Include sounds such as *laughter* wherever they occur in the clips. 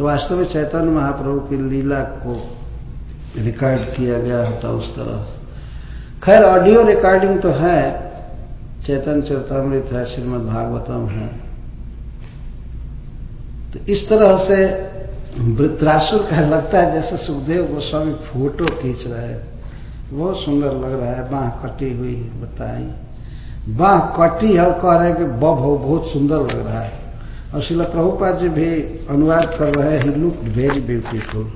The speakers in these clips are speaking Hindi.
तो वास्तव में चैतन्य महाप्रभु की लीला को रिकॉर्ड किया गया होता उस तरह। खैर ऑडियो रिकॉर्डिंग तो है। चैतन्य चरतामृत है, श्रीमद भागवतम है। तो इस तरह से वृत्रासुर का लगता है जैसे सुखदेव गोस्वामी फ़ोटो खींच रहे हैं। बहुत सुंदर लग रहा है, बाह कटी हुई बताई बाह कटी है कह रहे हैं कि बब हो, बहुत सुंदर लग रहा है। और शिला प्रभुपाद जी भी अनुवाद कर रहे हैं ही लुक वेरी ब्यूटीफुल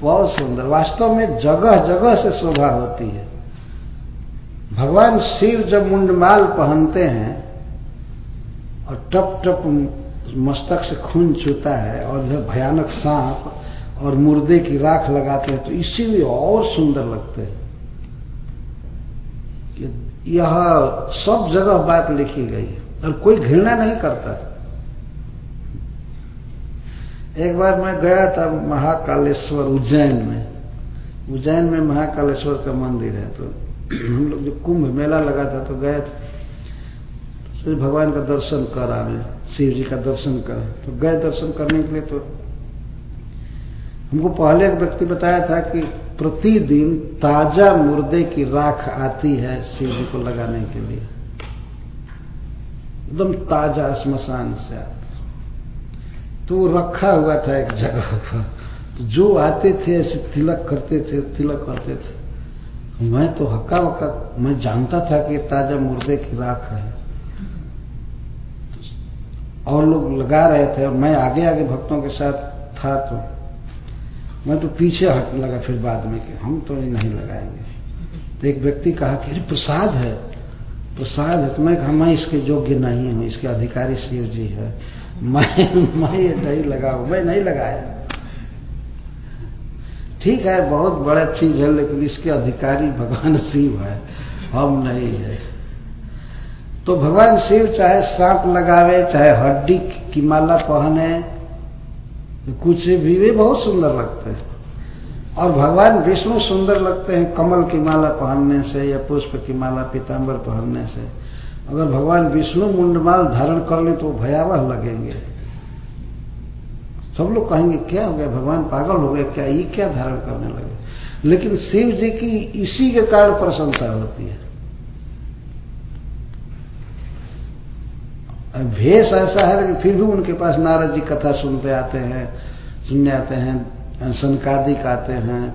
बहुत सुंदर। वास्तव में जगह जगह से शोभा होती है। भगवान शिव जब मुंडमाल पहनते हैं, और टप टप मस्तक से खून छूता है, और इधर भयानक सांप और मुर्दे की राख लगाते हैं तो इसीलिए और सुंदर लगते हैं। यह सब जगह बात लिखी गई है। और कोई घृणा नहीं करता। एक बार मैं गया था महाकालेश्वर उज्जैन में। उज्जैन में महाकालेश्वर का मंदिर है तो *clears throat* हम लोग जो कुंभ मेला लगा था तो गए थे। तो भगवान का दर्शन कर आवे शिव जी का दर्शन कर। तो गए दर्शन करने के लिए तो हमको पहले एक व्यक्ति बताया था कि प्रतिदिन ताज़ा मुर्दे की राख आती है शिव जी को लगाने के लिए। एकदम ताज़ा स्मशान से आता तो वो रखा हुआ था एक जगह पर तो जो आते थे, ऐसे तिलक करते थे, तिलक करते थे। मैं तो हक्का वक्का मैं जानता था कि ताज़ा मुर्दे की राख है। और लोग लगा रहे थे, और मैं आगे आगे भक्तों के साथ था तो। मैं तो पीछे हटने लगा फिर बाद में कि हम तो नहीं लगाएँगे। तो एक व्यक्ति कहा कि प्रसाद है। है तो मैं कहा मैं इसके योग्य नहीं हूँ, इसके अधिकारी शिव जी है। मैं मैं ये नहीं लगाऊ मैं नहीं लगाया। ठीक है, बहुत बड़ा चीज़ है, लेकिन इसके अधिकारी भगवान शिव है, हम नहीं है। तो भगवान शिव चाहे सांप लगावे, चाहे हड्डी की माला पहने, कुछ भी, वे बहुत सुंदर लगते हैं। और भगवान विष्णु सुंदर लगते हैं कमल की माला पहनने से या पुष्प की माला पीताम्बर पहनने से। अगर भगवान विष्णु मुंडमाल धारण कर ले तो भयावह लगेंगे। सब लोग कहेंगे, क्या हो गया? भगवान पागल हो गए क्या? ये क्या धारण करने लगे? लेकिन शिव जी की इसी के कारण प्रशंसा होती है। भेष ऐसा है कि फिर भी उनके पास नारद जी कथा सुनते आते हैं, सुनने आते हैं। सनकादिक आते हैं,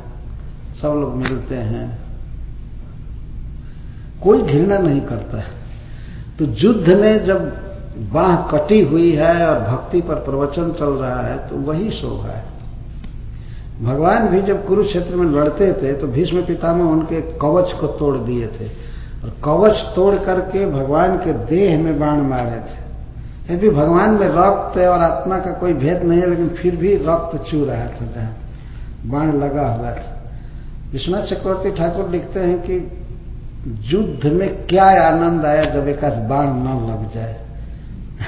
सब लोग मिलते हैं। कोई घृणा नहीं करता है। तो युद्ध में जब बाह कटी हुई है और भक्ति पर प्रवचन चल रहा है तो वही शोभा है। भगवान भी जब कुरुक्षेत्र में लड़ते थे तो भीष्म पितामह उनके कवच को तोड़ दिए थे। और कवच तोड़ करके भगवान के देह में बाण मारे थे। फिर भी भगवान में रक्त और आत्मा का कोई भेद नहीं है, लेकिन फिर भी रक्त चू रहा था जहाँ बाण लगा हुआ था विश्वनाथ चक्रवर्ती ठाकुर लिखते हैं कि युद्ध में क्या आनंद आया जब एक बाण न लग जाए।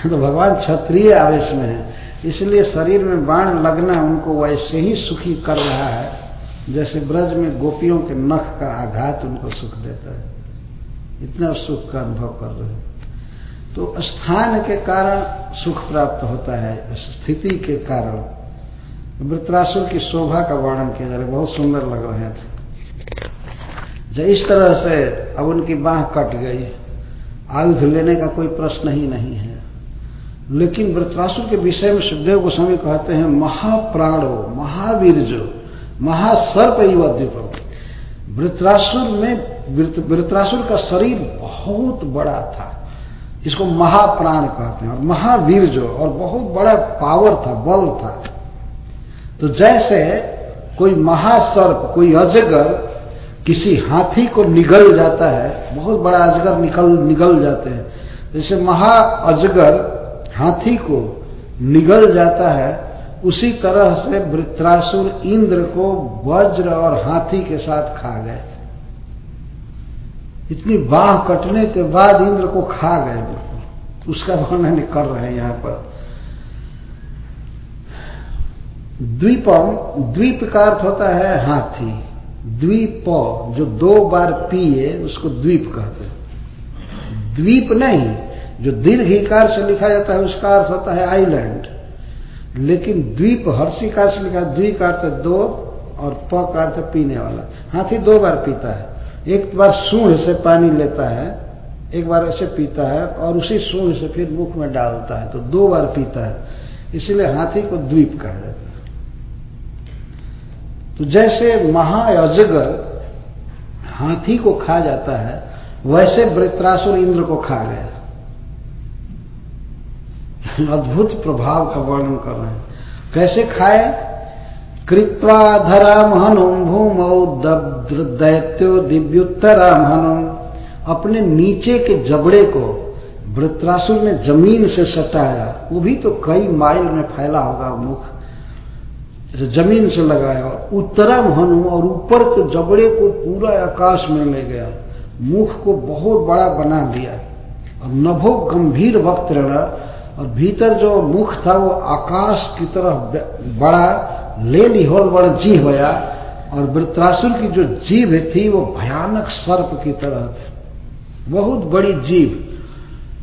*laughs* तो भगवान क्षत्रिय आवेश में है। इसलिए शरीर में बाण लगना उनको वैसे ही सुखी कर रहा है, जैसे ब्रज में गोपियों के नख का आघात उनको सुख देता है। इतना सुख का अनुभव कर रहे हैं। तो स्थान के कारण सुख प्राप्त होता है, स्थिति के कारण। वृत्रासुर की शोभा का वर्णन किया जा रहा है, बहुत सुंदर लग रहे थे जब इस तरह से अब उनकी बाह कट गई, आयुध लेने का कोई प्रश्न ही नहीं है। लेकिन वृत्रासुर के विषय में सुखदेव गोस्वामी कहते हैं, महाप्राणो महावीर जो महासर्प युवद्वीप वृत्रासुर में वृत्रासुर का शरीर बहुत बड़ा था। इसको महाप्राण कहते हैं। और महावीर जो, और बहुत बड़ा पावर था, बल था। तो जैसे कोई महासर्प, कोई अजगर किसी हाथी को निगल जाता है, बहुत बड़ा अजगर निकल, निगल जाते हैं। जैसे महा अजगर हाथी को निगल जाता है, उसी तरह से वृत्रासुर इंद्र को वज्र और हाथी के साथ खा गए। इतनी बाह कटने के बाद इंद्र को खा गए बिल्कुल। उसका वर्णन कर रहे हैं यहाँ पर। द्वीपम, द्वीप का अर्थ होता है हाथी। द्वीप, जो दो बार पिए, उसको द्वीप कहते हैं। द्वीप नहीं, जो दीर्घिकार से लिखा जाता है, उसका अर्थ होता है आइलैंड। लेकिन द्वीप हर्षिकार से लिखा, द्वीप का अर्थ दो, और प का अर्थ पीने वाला। हाथी दो बार पीता है। एक बार सूढ़ से पानी लेता है, एक बार ऐसे पीता है और उसी सूढ़ से फिर मुख में डालता है तो दो बार पीता है। इसलिए हाथी को द्वीप कहा जाता है। तो जैसे महाअजगर हाथी को खा जाता है, वैसे वृत्रासुर इंद्र को खा गया। *laughs* अद्भुत प्रभाव का वर्णन कर रहे हैं। कैसे खाए? कृत्वा धराम हनुम भूमौ दैत्यो दिव्युत्तराम हनुम अपने नीचे के जबड़े को वृत्रासुर ने ज़मीन से सटाया वो भी तो कई माइल में फैला होगा मुख। ज़मीन से लगाया और उत्तरम हनु और ऊपर के जबड़े को पूरा आकाश में ले गया। मुख को बहुत बड़ा बना दिया। और नभो गंभीर वक्त रहा और भीतर जो मुख था वो आकाश की तरह बड़ा ले लिहोल बड़ जीव होया, और वृत्रासुर की जो जीव थी, वो भयानक सर्प की तरह थी। बहुत बड़ी जीव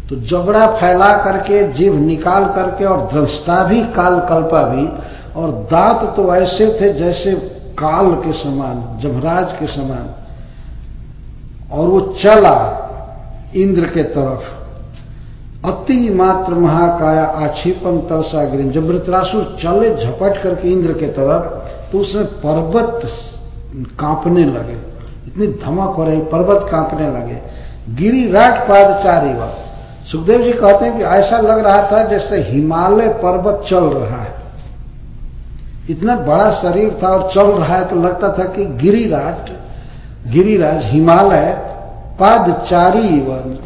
तो जबड़ा फैला करके जीव निकाल करके, और दृष्टा भी काल कल्पा भी, और दांत तो ऐसे थे जैसे काल के समान जमराज के समान। और वो चला इंद्र के तरफ़। अति मात्र महाकाया आक्षेपन तरसा गिरी। जब वृतरासुर चले झपट करके इंद्र के तरफ़ तो उसमें पर्वत कांपने लगे। इतनी धमक हो रही, पर्वत कांपने लगे। गिरी राट पादचारी व सुखदेव जी कहते हैं कि ऐसा लग रहा था जैसे हिमालय पर्वत चल रहा है। इतना बड़ा शरीर था और चल रहा है तो लगता था कि गिरिराज गिरिराज हिमालय पादचारी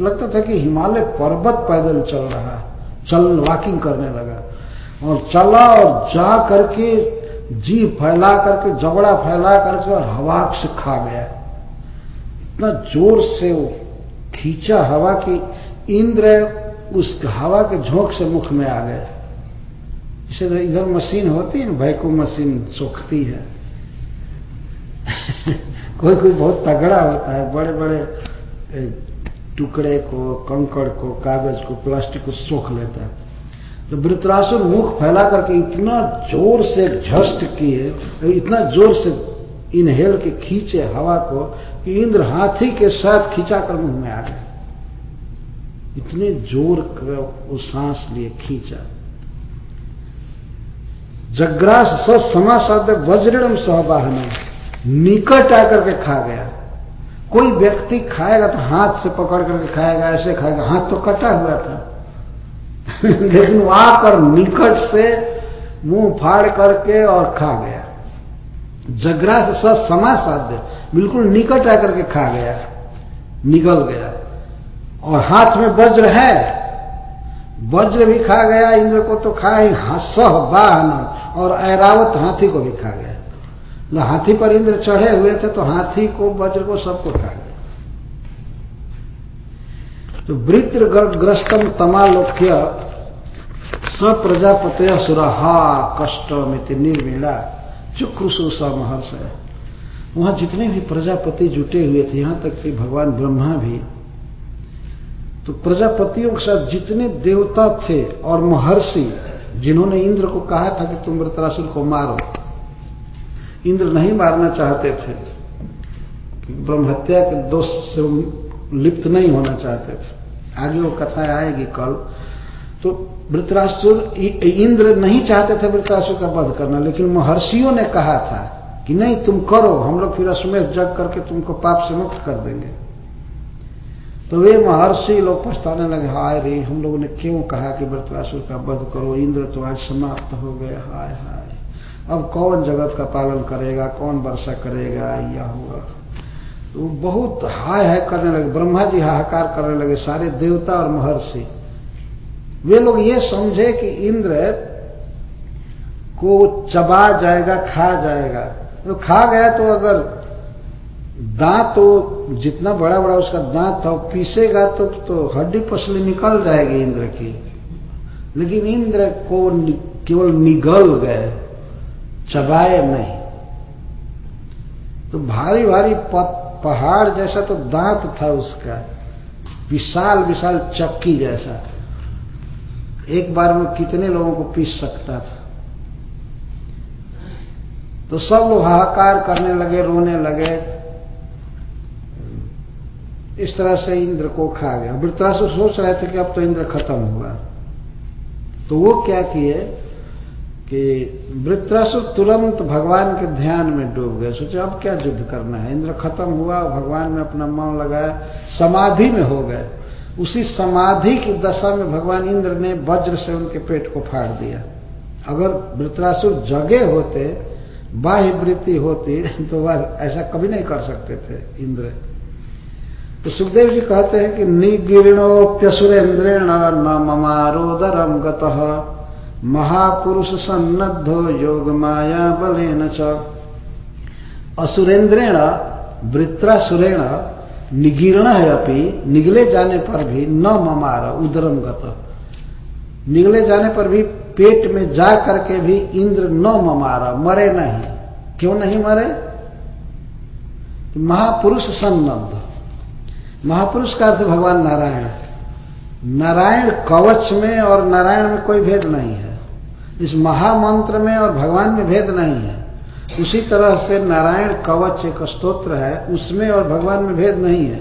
लगता था कि हिमालय पर्वत पैदल चल रहा है। चल वॉकिंग करने लगा। और चला और जा करके जी फैला करके, जबड़ा फैला करके और हवा से खा गया। इतना ज़ोर से वो खींचा हवा की। इंद्र उस हवा के झोंक से मुख में आ गए इसे तो इधर मशीन होती है ना वैक्यूम मशीन सोखती है। *laughs* कोई कोई बहुत तगड़ा होता है बड़े बड़े टुकड़े को कंकड़ को कागज़ को प्लास्टिक को सोख लेता है तो वृतरासुर मुख फैला करके इतना ज़ोर से झस्ट किए इतना ज़ोर से इनहेल के खींचे हवा को कि इंद्र हाथी के साथ खींचा कर मुँह में आ गए इतने ज़ोर वो सांस लिए खींचा जग्रास स समासाद वज्रम सहबाहन निकट आकर के खा गया कोई व्यक्ति खाएगा तो हाथ से पकड़ करके खाएगा, ऐसे खाएगा। हाथ तो कटा हुआ था। *laughs* लेकिन वो आकर निकट से मुँह फाड़ करके और खा गया। जग्रास स समासाध्य बिल्कुल निकट आकर के खा गया। निकल गया। और हाथ में वज्र है। वज्र भी खा गया, इंद्र को तो खाए ही, सह बाहन। और ऐरावत हाथी को भी खा गया। तो हाथी पर इंद्र चढ़े हुए थे तो हाथी को, वज्र को सबको खा गया तो वृत्र ग्रस्तम तमालोक्य स प्रजापत सुरहा कष्ट मिति निर्वीणा। चुक्रुसु स महर्ष है वहाँ जितने भी प्रजापति जुटे हुए थे, यहाँ तक कि भगवान ब्रह्मा भी। तो प्रजापतियों के साथ जितने देवता थे और महर्षि, जिन्होंने इंद्र को कहा था कि तुम वृतरासुर को मारो इंद्र नहीं मारना चाहते थे। ब्रह्म हत्या के दोष से लिप्त नहीं होना चाहते थे। आगे वो कथा आएगी कल। तो वृतरासुर इंद्र नहीं चाहते थे वृतरासुर का वध करना, लेकिन महर्षियों ने कहा था कि नहीं, तुम करो, हम लोग फिर अश्वमेध जग करके तुमको पाप से मुक्त कर देंगे। तो वे महर्षि लोग पछताने लगे, हाय रे, हम लोगों ने क्यों कहा कि वृत्रासुर का वध करो, इंद्र तो आज समाप्त हो गए हाय हाय। अब कौन जगत का पालन करेगा कौन वर्षा करेगा या होगा तो बहुत हाय हाय करने लगे ब्रह्मा जी हाहाकार करने लगे सारे देवता और महर्षि। वे लोग ये समझे कि इंद्र को चबा जाएगा खा जाएगा। तो खा गया तो अगर दांत तो जितना बड़ा बड़ा उसका दांत था पीसेगा तो, तो हड्डी पसली निकल जाएगी इंद्र की। लेकिन इंद्र को केवल निगल गए। चबाए नहीं। तो भारी भारी पहाड़ जैसा तो दांत था उसका। विशाल विशाल चक्की जैसा। एक बार में कितने लोगों को पीस सकता था। तो सब लोग हाहाकार करने लगे, रोने लगे। इस तरह से इंद्र को खा गया। वृत्रासुर सोच रहे थे कि अब तो इंद्र खत्म हुआ। तो वो क्या किए? कि वृत्रासुर तुरंत भगवान के ध्यान में डूब गए। सोचे, अब क्या युद्ध करना है? इंद्र खत्म हुआ, भगवान में अपना मन लगाया, समाधि में हो गए। उसी समाधि की दशा में भगवान इंद्र ने वज्र से उनके पेट को फाड़ दिया। अगर वृत्रासुर जगे होते, बाह्य वृत्ति होती *laughs* तो वह ऐसा कभी नहीं कर सकते थे इंद्र। तो सुखदेव जी कहते हैं कि निगीर्णोप्यसुरेन्द्रेण न ममारोदरम गत। महापुरुष सन्नद्धो योग माया बलेन च। असुरेन्द्रेण, वृत्रासुरेण निगीर्ण है अपनी निगले जाने पर भी न ममार उदरम गत निगले जाने पर भी पेट में जा करके भी इंद्र न ममारा, मरे नहीं। क्यों नहीं मरे? महापुरुष सन्नद्ध। महापुरुष का अर्थ भगवान नारायण। नारायण कवच में और नारायण में कोई भेद नहीं है। इस महामंत्र में और भगवान में भेद नहीं है। उसी तरह से नारायण कवच एक स्तोत्र है, उसमें और भगवान में भेद नहीं है।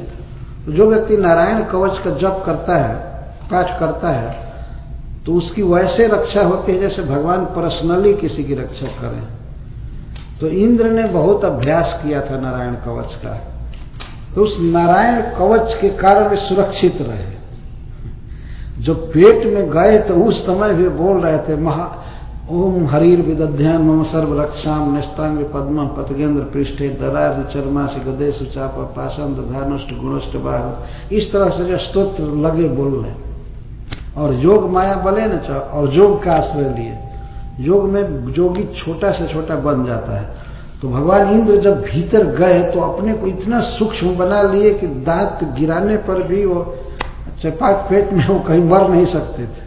तो जो व्यक्ति नारायण कवच का जप करता है, पाठ करता है तो उसकी वैसे रक्षा होती है जैसे भगवान पर्सनली किसी की रक्षा करें। तो इंद्र ने बहुत अभ्यास किया था नारायण कवच का। तो उस नारायण कवच के कारण वे सुरक्षित रहे। जो पेट में गए तो उस समय भी बोल रहे थे, महा ओम हरीर विदध्यान मम सर्व रक्षाम निस्तांग पद्म पतगेंद्र पृष्ठे दरार चरमा से गदे सुचाप पाषांत धानुष्ट गुणष्ट बाह। इस तरह से जो स्त्रोत्र लगे बोल रहे और योग माया बले न और योग का आश्रय लिए। योग में जोगी छोटा से छोटा बन जाता है। तो भगवान इंद्र जब भीतर गए तो अपने को इतना सूक्ष्म बना लिए कि दांत गिराने पर भी वो चपाक पेट में वो कहीं मर नहीं सकते थे।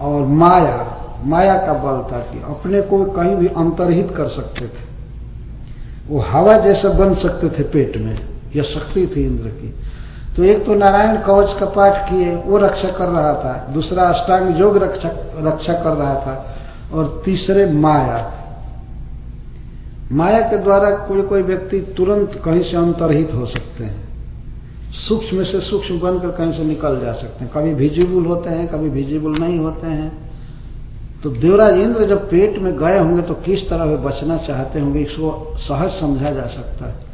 और माया माया का बल था कि अपने को कहीं भी अंतरहित कर सकते थे। वो हवा जैसा बन सकते थे पेट में, यह शक्ति थी इंद्र की। तो एक तो नारायण कवच का पाठ किए, वो रक्षा कर रहा था। दूसरा अष्टांग योग रक्षा रक्षा कर रहा था। और तीसरे माया। माया के द्वारा कोई कोई व्यक्ति तुरंत कहीं से अंतरहित हो सकते हैं। सूक्ष्म से सूक्ष्म बनकर कहीं से निकल जा सकते हैं। कभी विजिबल होते हैं, कभी विजिबल नहीं होते हैं। तो देवराज इंद्र जब पेट में गए होंगे तो किस तरह वे बचना चाहते होंगे, इसको सहज समझा जा सकता है।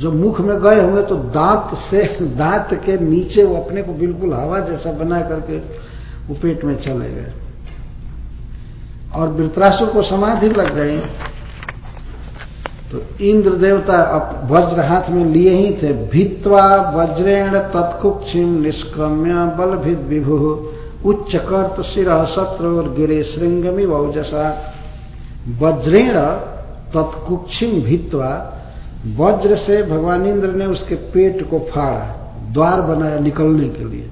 जब मुख में गए होंगे तो दांत से, *laughs* दांत के नीचे वो अपने को बिल्कुल हवा जैसा बना करके वो पेट में चले गए। और वृत्रासुर को समाधि लग गई। तो इंद्र देवता अब वज्र हाथ में लिए ही थे। भित्वा वज्रेण तत्कुक्षिम निष्क्रम्य बल भिद विभु। उच्च कर्त शिर शत्रु और गिरे श्रृंगमी वौजसा। वज्रेण तत्कुक्षिम भित्वा वज्र से भगवान इंद्र ने उसके पेट को फाड़ा, द्वार बनाया निकलने के लिए।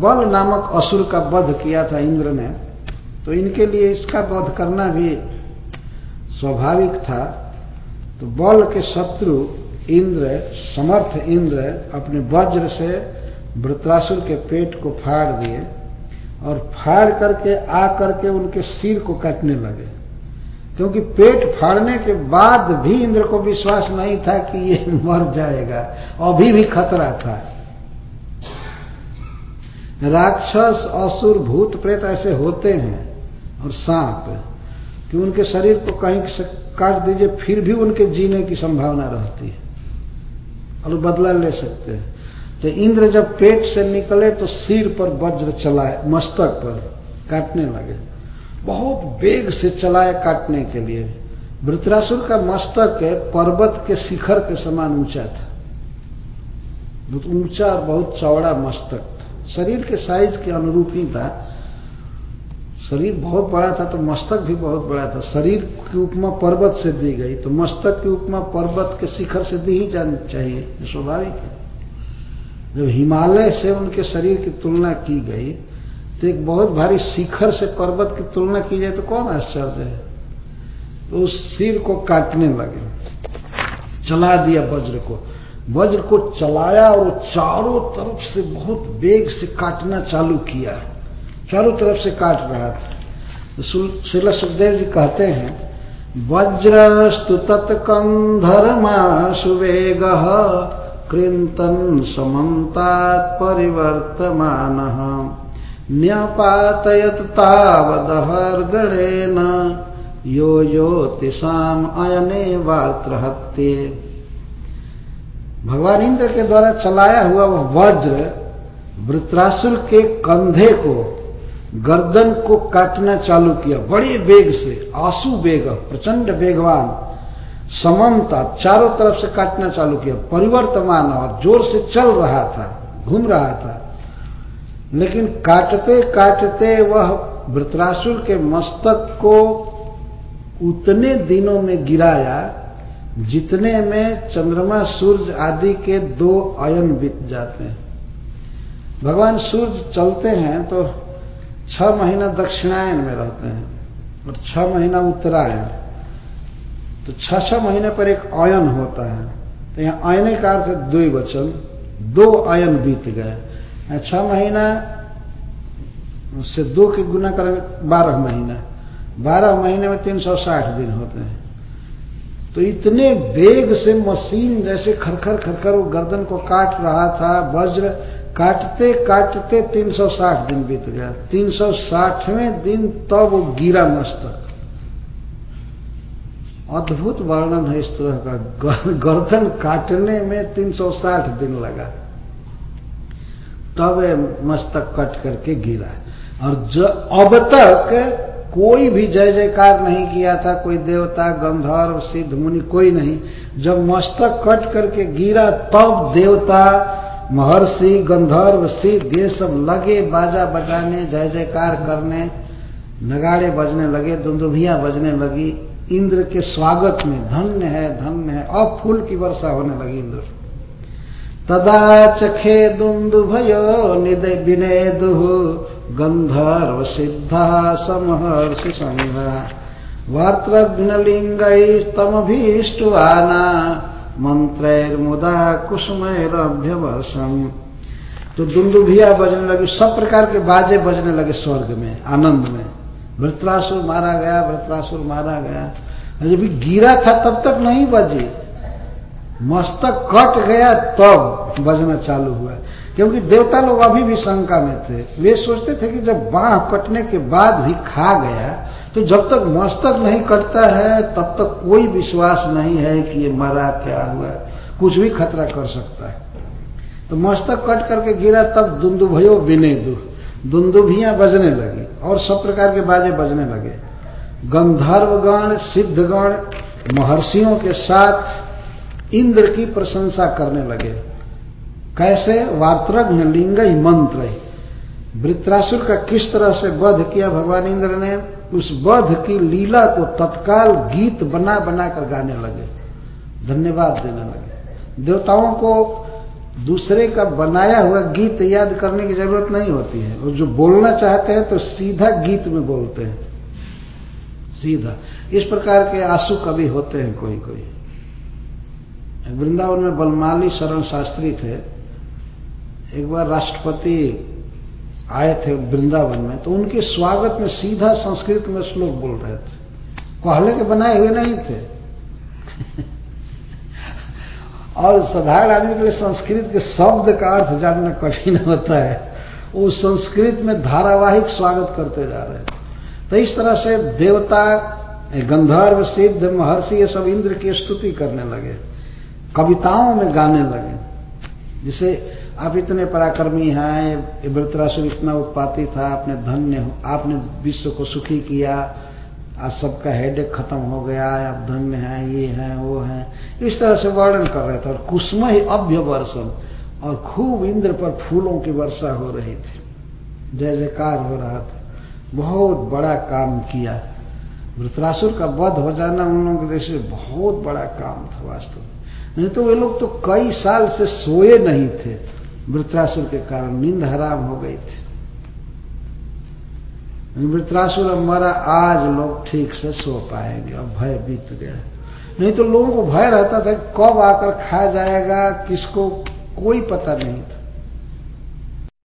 बल नामक असुर का वध किया था इंद्र ने तो इनके लिए इसका वध करना भी स्वाभाविक था। तो बल के शत्रु इंद्र, समर्थ इंद्र, अपने वज्र से वृत्रासुर के पेट को फाड़ दिए और फाड़ करके आ करके उनके सिर को काटने लगे। क्योंकि पेट फाड़ने के बाद भी इंद्र को विश्वास नहीं था कि ये *laughs* मर जाएगा। अभी भी खतरा था। राक्षस, असुर, भूत प्रेत ऐसे होते हैं और सांप कि उनके शरीर को कहीं से काट दीजिए, फिर भी उनके जीने की संभावना रहती है और बदला ले सकते हैं। तो इंद्र जब पेट से निकले तो सिर पर वज्र चलाए, मस्तक पर काटने लगे। बहुत वेग से चलाए काटने के लिए। वृत्रासुर का मस्तक पर्वत के शिखर के समान ऊँचा था। बहुत ऊँचा और बहुत चौड़ा मस्तक था। शरीर के साइज़ के अनुरूप ही था। शरीर बहुत बड़ा था तो मस्तक भी बहुत बड़ा था। शरीर की उपमा पर्वत से दी गई तो मस्तक की उपमा पर्वत के शिखर से दी ही जानी चाहिए स्वाभाविक है। जब हिमालय से उनके शरीर की तुलना की गई तो एक बहुत भारी शिखर से पर्वत की तुलना की जाए तो कौन आश्चर्य है? तो उस सिर को काटने लगे। चला दिया वज्र को। वज्र को चलाया और चारों तरफ़ से बहुत वेग से काटना चालू किया। चारों तरफ़ से काट रहा था। तो शिल सुखदेव जी कहते हैं, वज्रस्तु तत्कंधर्मा सुवेग कृतन समन्तात् परिवर्तमान। न्यपातयत तावदहर्गणेन। यो योतिषाम अयने वार्त्रहत्ये भगवान इंद्र के द्वारा चलाया हुआ वह वज्र वृत्रासुर के कंधे को, गर्दन को काटना चालू किया। बड़े वेग से, आँसू वेग, प्रचंड वेगवान। सममता चारों तरफ़ से काटना चालू किया। परिवर्तमान और ज़ोर से चल रहा था, घूम रहा था। लेकिन काटते काटते वह वृत्रासुर के मस्तक को उतने दिनों में गिराया जितने में चंद्रमा, सूर्य आदि के दो अयन बीत जाते हैं। भगवान सूर्य चलते हैं तो छह महीना दक्षिणायन में रहते हैं और छह महीना उत्तरायण। तो छह छह महीने पर एक अयन होता है। तो यहाँ आयने का अर्थ द्विवचन, दो अयन बीत गए। छह महीना से दो के गुना करेंगे, बारह महीना। बारह महीने में तीन सौ साठ दिन होते हैं। तो इतने वेग से मशीन जैसे खरखर खरखर वो गर्दन को काट रहा था, वज्र, काटते काटते 360 दिन बीत गया। 360वें दिन तब तो वो गिरा मस्तक। अद्भुत वर्णन है इस तरह का। गर्दन काटने में 360 दिन लगा। तब मस्तक कट करके गिरा। और अब तक कोई भी जय जयकार नहीं किया था, कोई देवता, गंधर्व, सिद्ध मुनि, कोई नहीं। जब मस्तक कट करके गिरा, तब देवता, महर्षि, गंधर्व, सिद्ध, ये सब लगे बाजा बजाने, जय जयकार करने, नगाड़े बजने लगे, दुंदुभिया बजने लगी। इंद्र के स्वागत में, धन्य है धन्य है। अब फूल की वर्षा होने लगी इंद्र। तदा चखे दुंदु दुंदुभयो निदय दुह, गंधर्व सिद्धा समहर्षि संघ। वार्तघ्नलिंग तमभीष्टुआना मंत्रैर्मुदा कुसुमैरभ्यवर्षम तो दुंदुभिया बजने लगी, सब प्रकार के बाजे बजने लगे स्वर्ग में, आनंद में। वृत्रासुर मारा गया, वृत्रासुर मारा गया। जब गिरा था, तब तक नहीं बजे। मस्तक कट गया, तब बजना चालू हुआ। क्योंकि देवता लोग अभी भी शंका में थे। वे सोचते थे कि जब बाह कटने के बाद भी खा गया तो जब तक मस्तक नहीं कटता है, तब तक कोई विश्वास नहीं है कि ये मरा क्या हुआ। कुछ भी खतरा कर सकता है। तो मस्तक कट करके गिरा, तब दुंदुभयो विनेदु। दुंदुभियाँ बजने लगी। और सब प्रकार के बाजे बजने लगे। गंधर्वगण, सिद्धगण, महर्षियों के साथ इंद्र की प्रशंसा करने लगे। कैसे? वार्त्रघ्न लिंग ही मंत्र। वृत्रासुर का किस तरह से वध किया भगवान इंद्र ने, उस वध की लीला को तत्काल गीत बना बनाकर गाने लगे। धन्यवाद देने लगे। देवताओं को दूसरे का बनाया हुआ गीत याद करने की ज़रूरत नहीं होती है। और जो बोलना चाहते हैं तो सीधा गीत में बोलते हैं। सीधा। इस प्रकार के आँसू कवि होते हैं कोई कोई। वृंदावन में बलमाली शरण शास्त्री थे। एक बार राष्ट्रपति आए थे वृंदावन में तो उनके स्वागत में सीधा संस्कृत में श्लोक बोल रहे थे। पहले के बनाए हुए नहीं थे। और साधारण आदमी के लिए संस्कृत के शब्द का अर्थ जानना कठिन होता है। वो संस्कृत में धारावाहिक स्वागत करते जा रहे हैं। तो इस तरह से देवता, गंधर्व, सिद्ध, महर्षि, ये सब इंद्र की स्तुति करने लगे, कविताओं में गाने लगे। जिसे आप इतने पराक्रमी हैं वृतरासुर इतना उत्पाती था, आपने धन्य आपने विश्व को सुखी किया आज सबका हेडेक खत्म हो गया अब धन्य है, ये है, वो है। इस तरह से वर्णन कर रहे थे और कुसुम ही अभ्य वर्षम और खूब इंद्र पर फूलों की वर्षा हो रही थी। जय जयकार हो रहा था। बहुत बड़ा काम किया। वृतरासुर का वध हो जाना उन लोगों के जैसे बहुत बड़ा काम था वास्तव में। नहीं तो वे लोग तो कई साल से सोए नहीं थे। वृत्रासुर के कारण नींद हराम हो गई थी। वृत्रासुर मरा, आज लोग ठीक से सो पाएँगे, अब भय बीत गया। नहीं तो लोगों को भय रहता था कब आकर खा जाएगा, किसको, कोई पता नहीं था।